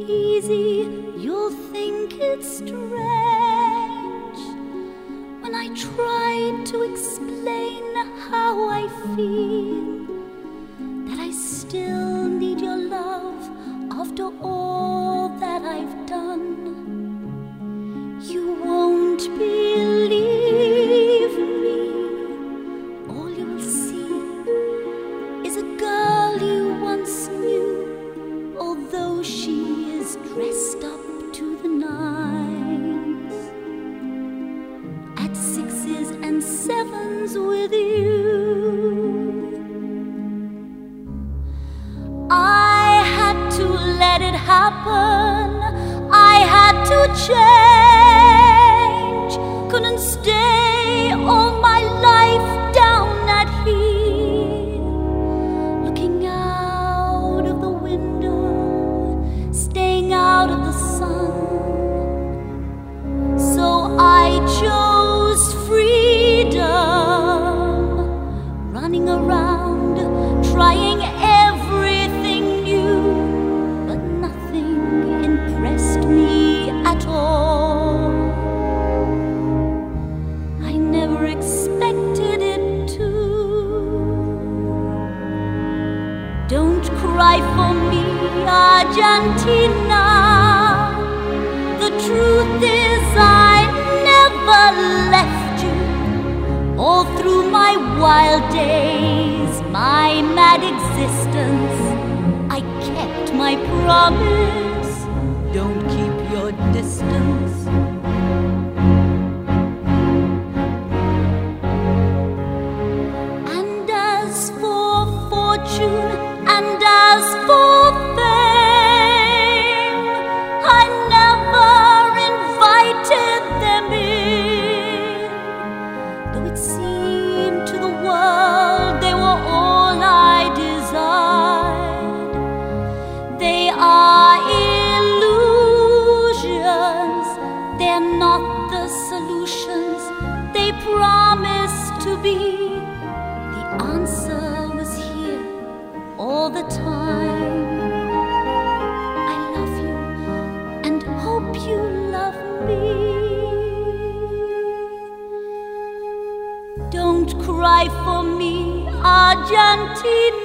easy. You'll think it's strange when I try to explain how I feel sevens with you. I had to let it happen. I had to change. Cry for me, Argentina. The truth is, I never left you. All through my wild days, my mad existence, I kept my promise. Don't keep your distance. They promise to be. The answer was here all the time. I love you and hope you love me. Don't cry for me, Argentina.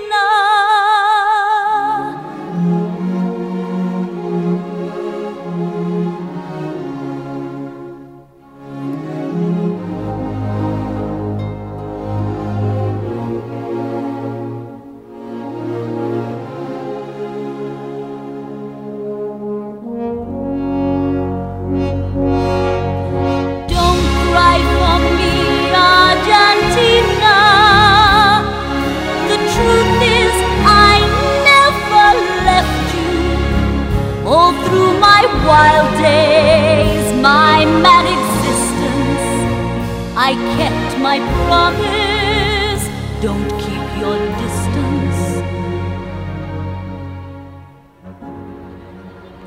Don't keep your distance.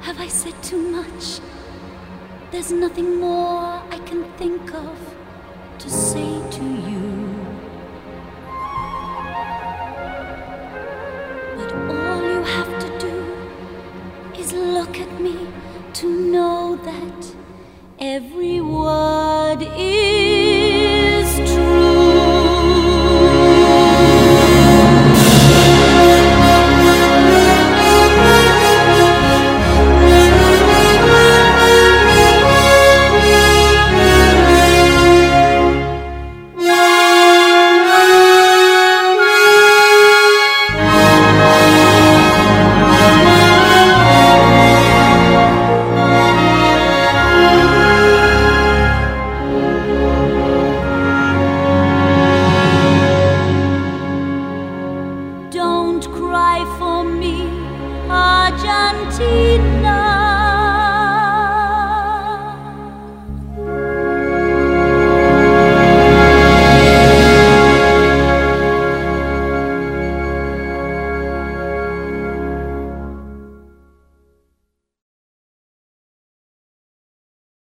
Have I said too much? There's nothing more I can think of to say to you. But all you have to do is look at me to know that every word is true. Don't